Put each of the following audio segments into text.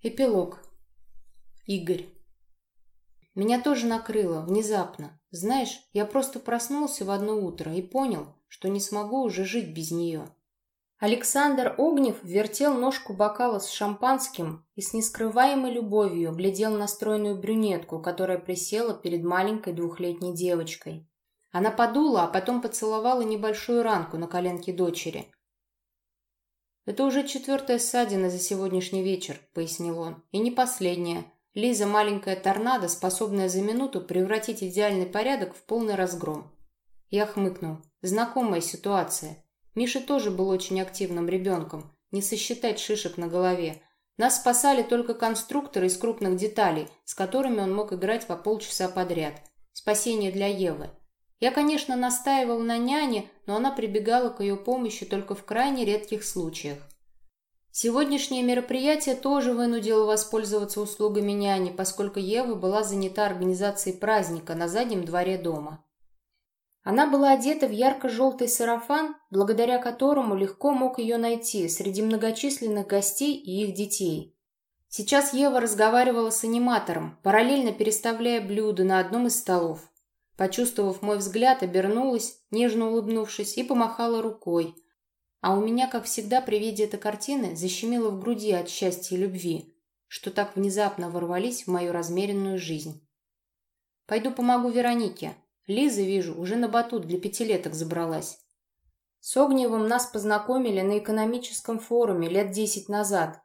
Эпилог. Игорь. Меня тоже накрыло, внезапно. Знаешь, я просто проснулся в одно утро и понял, что не смогу уже жить без нее. Александр Огнев вертел ножку бокала с шампанским и с нескрываемой любовью глядел на стройную брюнетку, которая присела перед маленькой двухлетней девочкой. Она подула, а потом поцеловала небольшую ранку на коленке дочери – «Это уже четвертая ссадина за сегодняшний вечер», — пояснил он. «И не последняя. Лиза — маленькая торнадо, способная за минуту превратить идеальный порядок в полный разгром». Я хмыкнул. Знакомая ситуация. Миша тоже был очень активным ребенком. Не сосчитать шишек на голове. Нас спасали только конструкторы из крупных деталей, с которыми он мог играть по полчаса подряд. Спасение для Евы. Я, конечно, настаивал на няне, но она прибегала к ее помощи только в крайне редких случаях. Сегодняшнее мероприятие тоже вынудило воспользоваться услугами няни, поскольку Ева была занята организацией праздника на заднем дворе дома. Она была одета в ярко-желтый сарафан, благодаря которому легко мог ее найти среди многочисленных гостей и их детей. Сейчас Ева разговаривала с аниматором, параллельно переставляя блюда на одном из столов. Почувствовав мой взгляд, обернулась, нежно улыбнувшись, и помахала рукой. А у меня, как всегда, при виде этой картины защемило в груди от счастья и любви, что так внезапно ворвались в мою размеренную жизнь. Пойду помогу Веронике. Лиза, вижу, уже на батут для пятилеток забралась. С Огневым нас познакомили на экономическом форуме лет десять назад.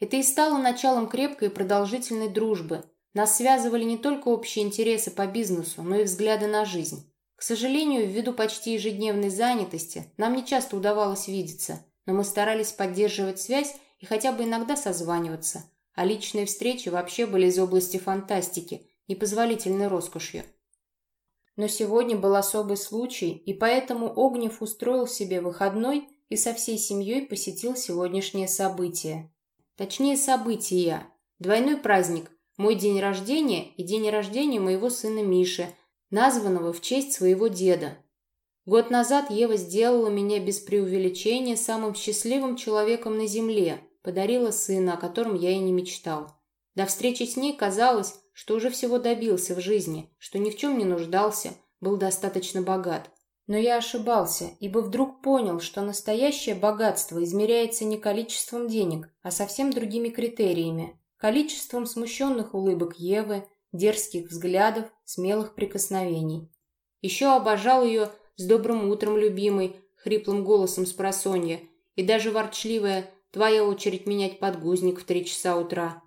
Это и стало началом крепкой и продолжительной дружбы – нас связывали не только общие интересы по бизнесу, но и взгляды на жизнь. К сожалению, ввиду почти ежедневной занятости, нам не часто удавалось видеться, но мы старались поддерживать связь и хотя бы иногда созваниваться, а личные встречи вообще были из области фантастики, непозволительной роскошью. Но сегодня был особый случай, и поэтому Огнев устроил себе выходной и со всей семьей посетил сегодняшнее событие. Точнее, события. Двойной праздник – мой день рождения и день рождения моего сына Миши, названного в честь своего деда. Год назад Ева сделала меня без преувеличения самым счастливым человеком на земле, подарила сына, о котором я и не мечтал. До встречи с ней казалось, что уже всего добился в жизни, что ни в чем не нуждался, был достаточно богат. Но я ошибался, ибо вдруг понял, что настоящее богатство измеряется не количеством денег, а совсем другими критериями количеством смущенных улыбок Евы, дерзких взглядов, смелых прикосновений. Еще обожал ее с добрым утром, любимый, хриплым голосом с просонья, и даже ворчливая «твоя очередь менять подгузник в три часа утра».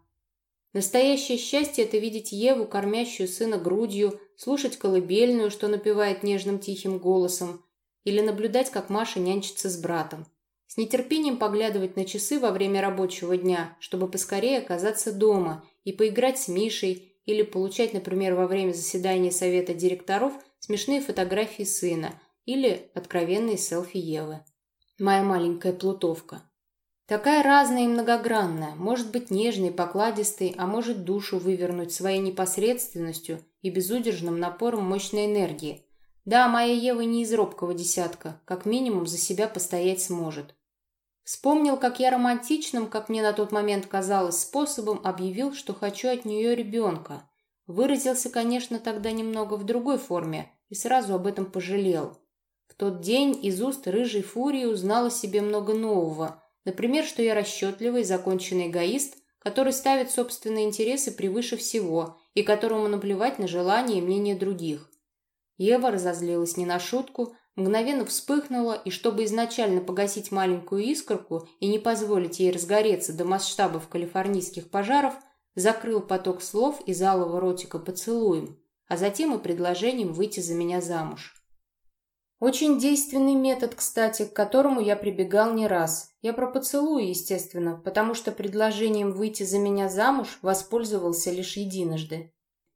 Настоящее счастье – это видеть Еву, кормящую сына грудью, слушать колыбельную, что напевает нежным тихим голосом, или наблюдать, как Маша нянчится с братом. С нетерпением поглядывать на часы во время рабочего дня, чтобы поскорее оказаться дома и поиграть с Мишей или получать, например, во время заседания совета директоров смешные фотографии сына или откровенные селфи Евы. Моя маленькая плутовка. Такая разная и многогранная, может быть нежной, покладистой, а может душу вывернуть своей непосредственностью и безудержным напором мощной энергии, да, моя Ева не из робкого десятка, как минимум за себя постоять сможет. Вспомнил, как я романтичным, как мне на тот момент казалось, способом объявил, что хочу от нее ребенка. Выразился, конечно, тогда немного в другой форме и сразу об этом пожалел. В тот день из уст рыжей фурии узнал о себе много нового. Например, что я расчетливый законченный эгоист, который ставит собственные интересы превыше всего и которому наплевать на желания и мнения других. Ева разозлилась не на шутку, мгновенно вспыхнула, и чтобы изначально погасить маленькую искорку и не позволить ей разгореться до масштабов калифорнийских пожаров, закрыл поток слов из алого ротика поцелуем, а затем и предложением выйти за меня замуж. Очень действенный метод, кстати, к которому я прибегал не раз. Я про поцелуй, естественно, потому что предложением выйти за меня замуж воспользовался лишь единожды.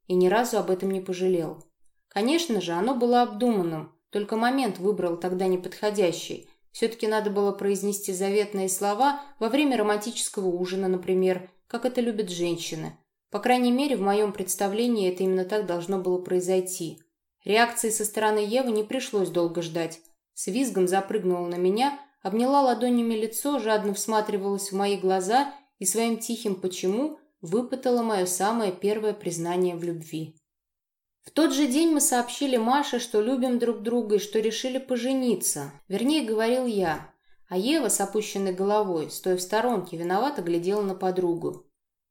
И ни разу об этом не пожалел. Конечно же, оно было обдуманным, только момент выбрал тогда неподходящий. Все-таки надо было произнести заветные слова во время романтического ужина, например, как это любят женщины. По крайней мере, в моем представлении это именно так должно было произойти. Реакции со стороны Евы не пришлось долго ждать. С визгом запрыгнула на меня, обняла ладонями лицо, жадно всматривалась в мои глаза и своим тихим «почему» выпытала мое самое первое признание в любви. В тот же день мы сообщили Маше, что любим друг друга и что решили пожениться. Вернее, говорил я. А Ева с опущенной головой, стоя в сторонке, виновато глядела на подругу.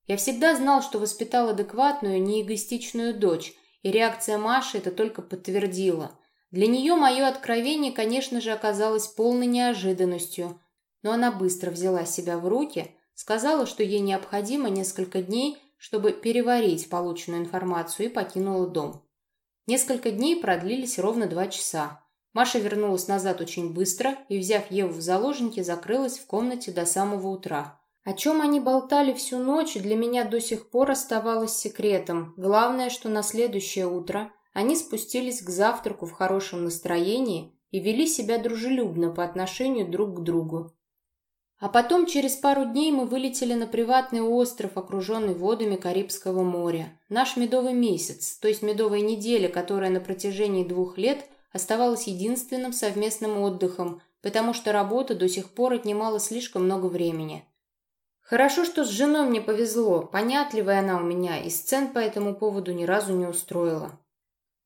Я всегда знал, что воспитал адекватную, неэгоистичную дочь, и реакция Маши это только подтвердила. Для нее мое откровение, конечно же, оказалось полной неожиданностью, но она быстро взяла себя в руки, сказала, что ей необходимо несколько дней, чтобы переварить полученную информацию и покинула дом. Несколько дней продлились ровно два часа. Маша вернулась назад очень быстро и, взяв Еву в заложники, закрылась в комнате до самого утра. О чем они болтали всю ночь, для меня до сих пор оставалось секретом. Главное, что на следующее утро они спустились к завтраку в хорошем настроении и вели себя дружелюбно по отношению друг к другу. А потом через пару дней мы вылетели на приватный остров, окруженный водами Карибского моря. Наш медовый месяц, то есть медовая неделя, которая на протяжении двух лет оставалась единственным совместным отдыхом, потому что работа до сих пор отнимала слишком много времени. Хорошо, что с женой мне повезло, понятливая она у меня, и сцен по этому поводу ни разу не устроила.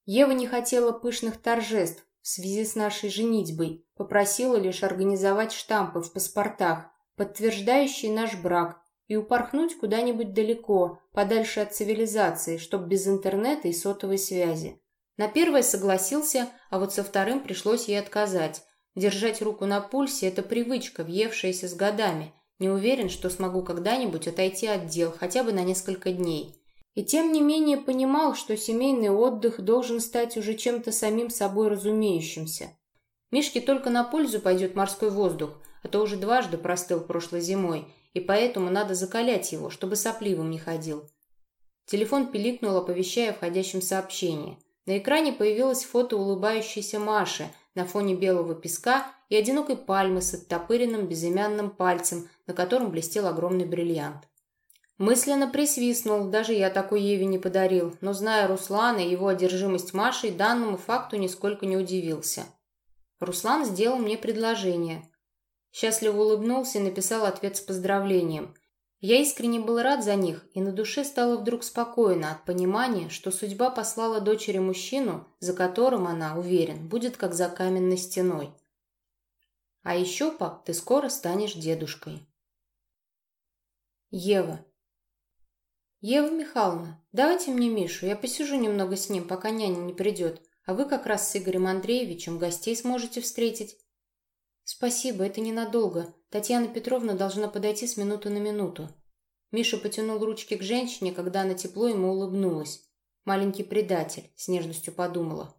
Ева не хотела пышных торжеств в связи с нашей женитьбой, попросила лишь организовать штампы в паспортах, подтверждающие наш брак, и упорхнуть куда-нибудь далеко, подальше от цивилизации, чтоб без интернета и сотовой связи. На первое согласился, а вот со вторым пришлось ей отказать. Держать руку на пульсе – это привычка, въевшаяся с годами – не уверен, что смогу когда-нибудь отойти от дел, хотя бы на несколько дней. И тем не менее понимал, что семейный отдых должен стать уже чем-то самим собой разумеющимся. Мишке только на пользу пойдет морской воздух, а то уже дважды простыл прошлой зимой, и поэтому надо закалять его, чтобы сопливым не ходил. Телефон пиликнул, оповещая о входящем сообщении. На экране появилось фото улыбающейся Маши на фоне белого песка и одинокой пальмы с оттопыренным безымянным пальцем, на котором блестел огромный бриллиант. Мысленно присвистнул, даже я такой Еве не подарил, но, зная Руслана и его одержимость Машей, данному факту нисколько не удивился. Руслан сделал мне предложение. Счастливо улыбнулся и написал ответ с поздравлением. Я искренне был рад за них, и на душе стало вдруг спокойно от понимания, что судьба послала дочери мужчину, за которым она, уверен, будет как за каменной стеной. А еще, пап, ты скоро станешь дедушкой. Ева. Ева Михайловна, давайте мне Мишу, я посижу немного с ним, пока няня не придет, а вы как раз с Игорем Андреевичем гостей сможете встретить. Спасибо, это ненадолго. Татьяна Петровна должна подойти с минуты на минуту. Миша потянул ручки к женщине, когда она тепло ему улыбнулась. Маленький предатель, с нежностью подумала.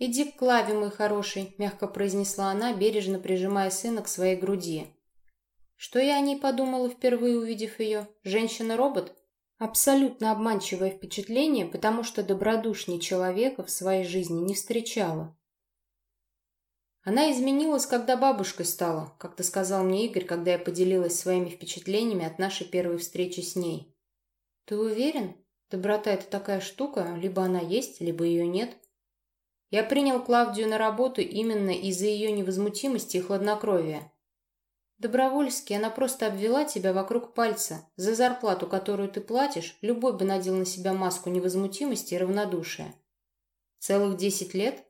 «Иди к Клаве, мой хороший», — мягко произнесла она, бережно прижимая сына к своей груди. Что я о ней подумала, впервые увидев ее? Женщина-робот? Абсолютно обманчивое впечатление, потому что добродушней человека в своей жизни не встречала. Она изменилась, когда бабушкой стала, как-то сказал мне Игорь, когда я поделилась своими впечатлениями от нашей первой встречи с ней. Ты уверен? Доброта — это такая штука, либо она есть, либо ее нет. Я принял Клавдию на работу именно из-за ее невозмутимости и хладнокровия. Добровольски она просто обвела тебя вокруг пальца. За зарплату, которую ты платишь, любой бы надел на себя маску невозмутимости и равнодушия. Целых десять лет?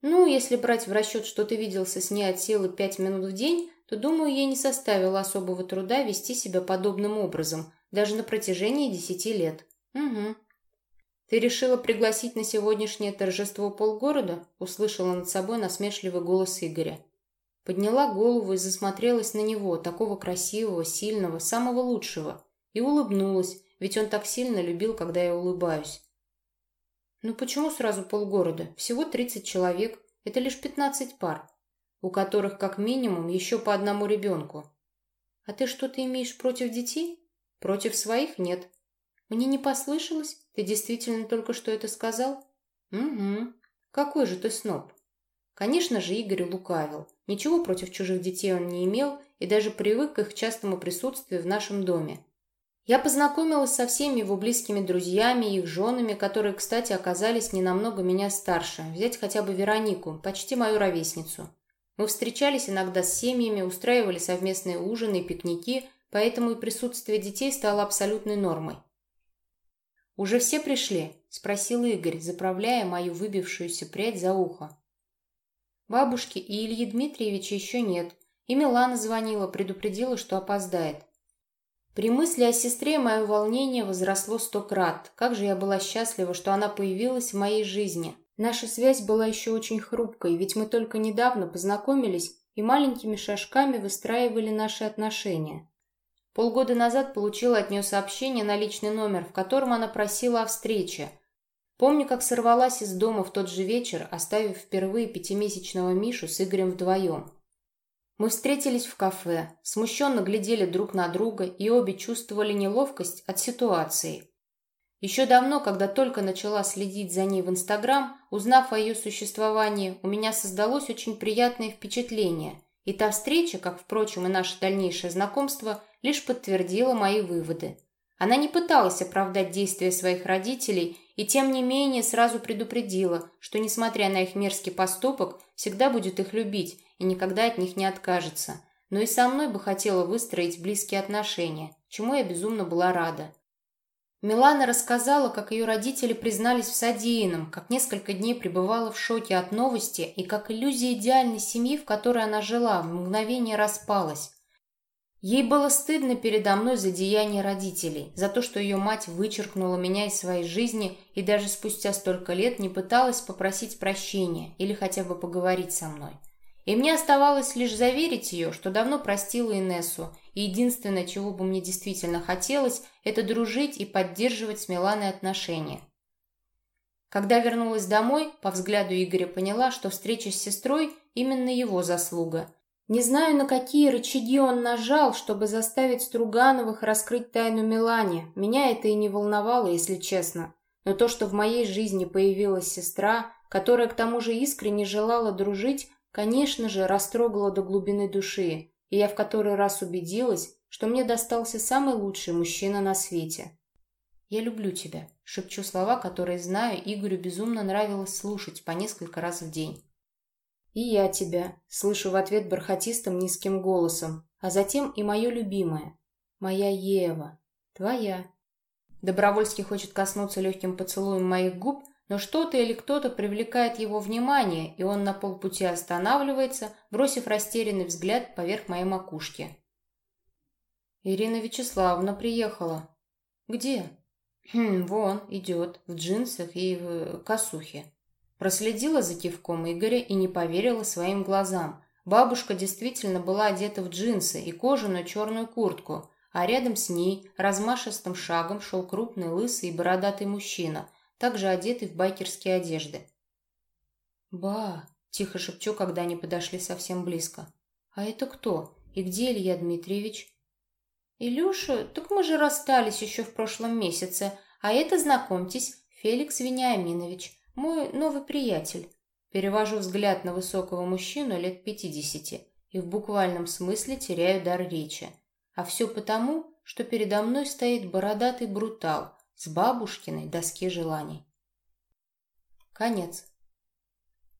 Ну, если брать в расчет, что ты виделся с ней от силы пять минут в день, то, думаю, ей не составило особого труда вести себя подобным образом, даже на протяжении десяти лет. Угу. «Ты решила пригласить на сегодняшнее торжество полгорода?» услышала над собой насмешливый голос Игоря. Подняла голову и засмотрелась на него, такого красивого, сильного, самого лучшего, и улыбнулась, ведь он так сильно любил, когда я улыбаюсь. «Ну почему сразу полгорода? Всего тридцать человек. Это лишь пятнадцать пар, у которых как минимум еще по одному ребенку. А ты что-то имеешь против детей? Против своих нет. Мне не послышалось? Ты действительно только что это сказал? Угу. Какой же ты сноб? Конечно же, Игорь лукавил. Ничего против чужих детей он не имел и даже привык к их частому присутствию в нашем доме. Я познакомилась со всеми его близкими друзьями и их женами, которые, кстати, оказались не намного меня старше. Взять хотя бы Веронику, почти мою ровесницу. Мы встречались иногда с семьями, устраивали совместные ужины и пикники, поэтому и присутствие детей стало абсолютной нормой. «Уже все пришли?» – спросил Игорь, заправляя мою выбившуюся прядь за ухо. Бабушки и Ильи Дмитриевича еще нет, и Милана звонила, предупредила, что опоздает. При мысли о сестре мое волнение возросло сто крат. Как же я была счастлива, что она появилась в моей жизни. Наша связь была еще очень хрупкой, ведь мы только недавно познакомились и маленькими шажками выстраивали наши отношения. Полгода назад получила от нее сообщение на личный номер, в котором она просила о встрече. Помню, как сорвалась из дома в тот же вечер, оставив впервые пятимесячного Мишу с Игорем вдвоем. Мы встретились в кафе, смущенно глядели друг на друга и обе чувствовали неловкость от ситуации. Еще давно, когда только начала следить за ней в Инстаграм, узнав о ее существовании, у меня создалось очень приятное впечатление. И та встреча, как, впрочем, и наше дальнейшее знакомство, лишь подтвердила мои выводы. Она не пыталась оправдать действия своих родителей и, тем не менее, сразу предупредила, что, несмотря на их мерзкий поступок, всегда будет их любить и никогда от них не откажется. Но и со мной бы хотела выстроить близкие отношения, чему я безумно была рада. Милана рассказала, как ее родители признались в содеянном, как несколько дней пребывала в шоке от новости и как иллюзия идеальной семьи, в которой она жила, в мгновение распалась. Ей было стыдно передо мной за деяния родителей, за то, что ее мать вычеркнула меня из своей жизни и даже спустя столько лет не пыталась попросить прощения или хотя бы поговорить со мной. И мне оставалось лишь заверить ее, что давно простила Инессу, и единственное, чего бы мне действительно хотелось, это дружить и поддерживать с Миланой отношения. Когда вернулась домой, по взгляду Игоря поняла, что встреча с сестрой именно его заслуга. Не знаю, на какие рычаги он нажал, чтобы заставить Стругановых раскрыть тайну Милане. Меня это и не волновало, если честно. Но то, что в моей жизни появилась сестра, которая к тому же искренне желала дружить, Конечно же, растрогала до глубины души, и я в который раз убедилась, что мне достался самый лучший мужчина на свете. «Я люблю тебя», — шепчу слова, которые знаю, Игорю безумно нравилось слушать по несколько раз в день. «И я тебя», — слышу в ответ бархатистым низким голосом, а затем и мое любимое. «Моя Ева. Твоя». Добровольский хочет коснуться легким поцелуем моих губ, но что-то или кто-то привлекает его внимание, и он на полпути останавливается, бросив растерянный взгляд поверх моей макушки. «Ирина Вячеславовна приехала». «Где?» «Хм, вон, идет, в джинсах и в косухе». Проследила за кивком Игоря и не поверила своим глазам. Бабушка действительно была одета в джинсы и кожаную черную куртку, а рядом с ней размашистым шагом шел крупный лысый и бородатый мужчина – также одетый в байкерские одежды. «Ба!» – тихо шепчу, когда они подошли совсем близко. «А это кто? И где Илья Дмитриевич?» «Илюша, так мы же расстались еще в прошлом месяце, а это, знакомьтесь, Феликс Вениаминович, мой новый приятель». Перевожу взгляд на высокого мужчину лет пятидесяти и в буквальном смысле теряю дар речи. А все потому, что передо мной стоит бородатый брутал, с бабушкиной доски желаний. Конец.